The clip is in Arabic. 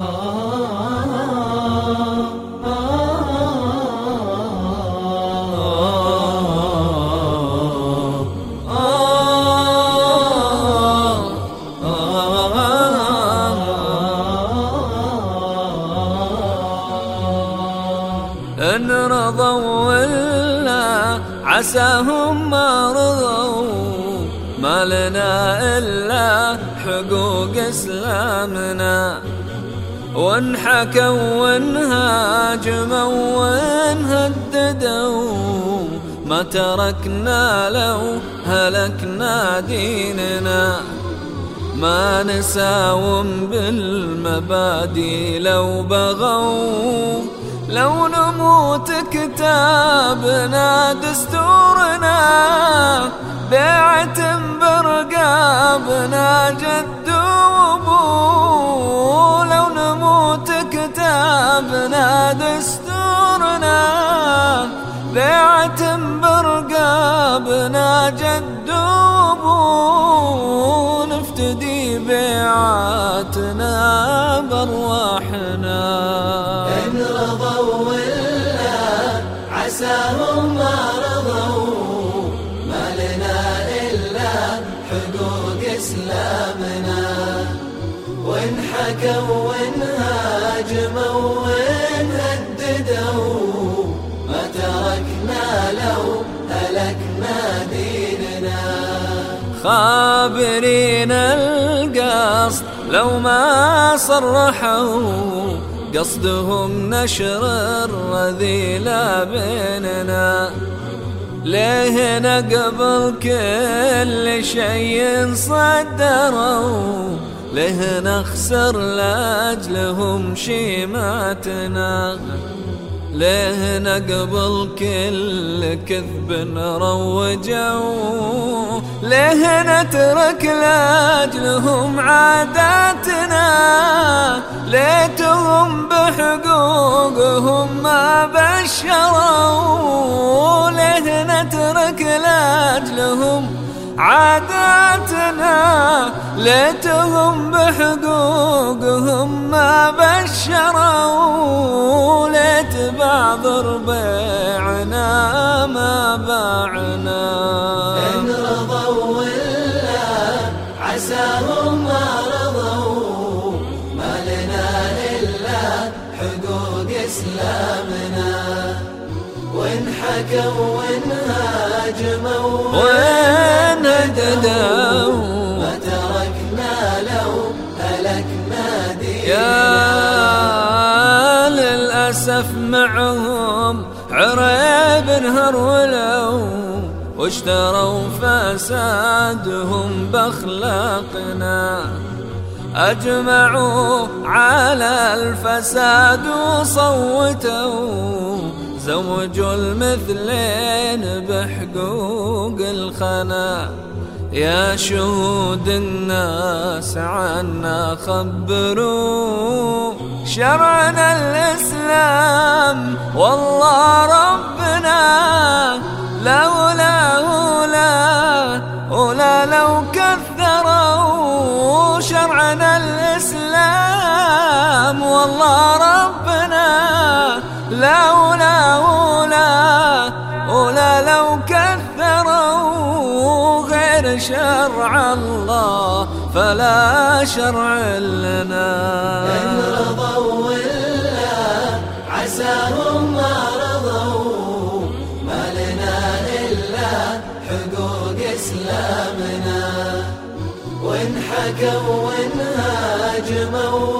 إن رضوا ولا عساهم ما رضوا ما لنا إلا حقوق إسلامنا. وإن حكوا وإن هاجموا وإن هددوا ما تركنا لو هلكنا ديننا ما نساوم بالمبادئ لو بغوا لو نموت كتابنا دستورنا بيعة برقابنا جد دستورنا بيعة برقابنا جد وابو نفتدي بيعاتنا بأرواحنا. عساهم ما رضوا ما لنا إلا حقوق إسلامنا. وإن حكوا وإن هاجموا خابرين القصد. لو ما صرحوا قصدهم نشر الرذيلة بيننا. ليه نقبل كل شيء صدروا؟ ليه نخسر لأجلهم شيماتنا؟ ليه نقبل كل كذب روجوا؟ ليه نترك لأجلهم عاداتنا؟ ليتهم بحقوقهم ما بشروا؟ ليه نترك لأجلهم عاداتنا؟ ليتهم بحقوقهم ما بشروا؟ ربيعنا ما باعنا. إن رضوا ولا عساهم ما رضوا ما لنا إلا حقوق إسلامنا. وإن حكوا وإن هاجموا وين هددوا. ما تركنا لو هلكنا دينا. يا للأسف معهم عريب هرولوا واشتروا فسادهم بأخلاقنا. أجمعوا على الفساد وصوتوا. زوجوا المثلين بحقوق الخنا. يا شهود الناس عنا خبروا شرعنا الإسلام والله ربنا لولا ولا ولا لو كثروا شرعنا الإسلام والله ربنا لولا شرع الله فلا شرع لنا. إن رضوا ولا عساهم ما رضوا. ما لنا إلا حقوق إسلامنا. وإن حكوا وإن هاجموا